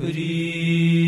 Hri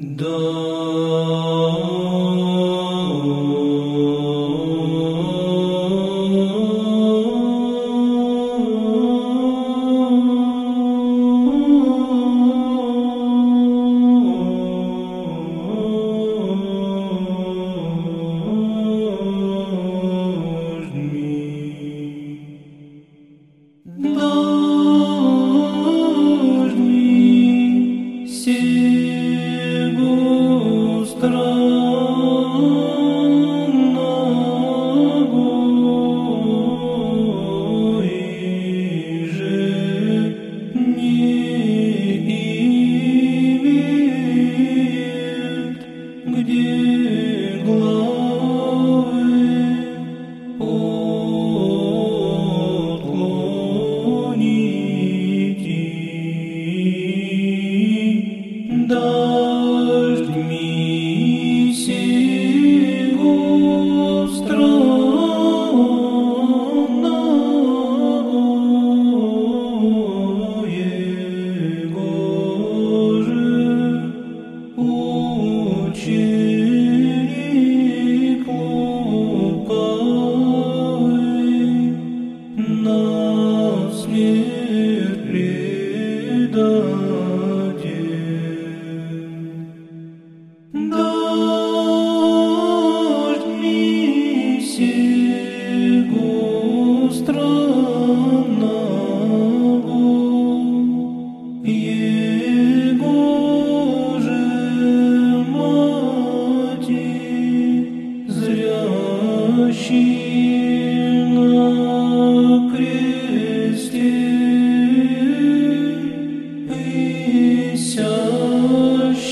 Do.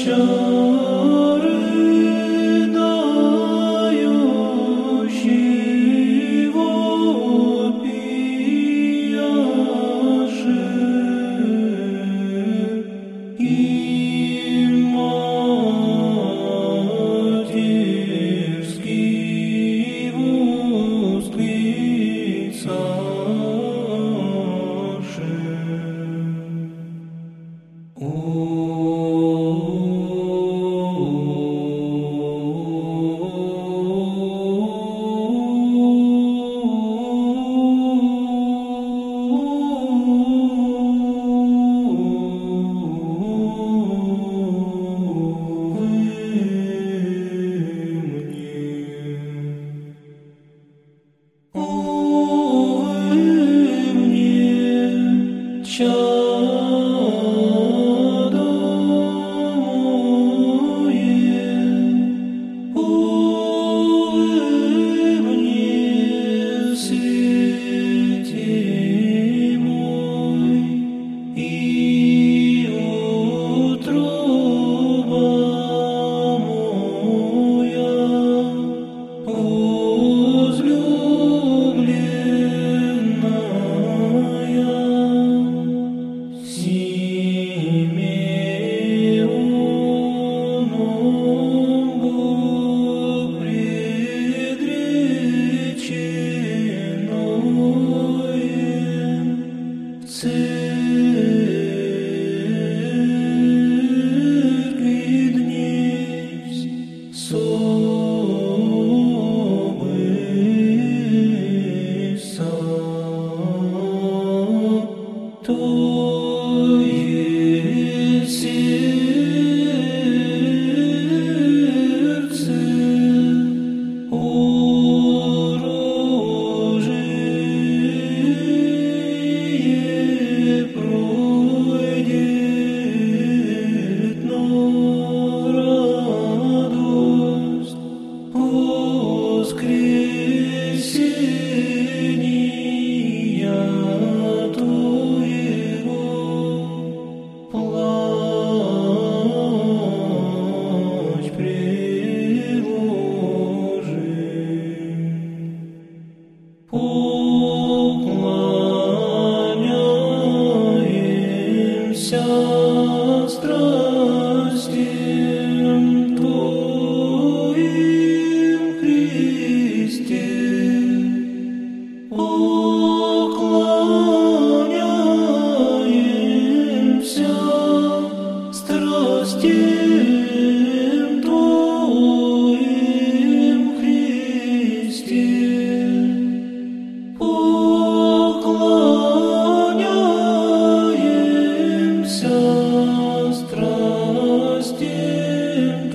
show. you see. do.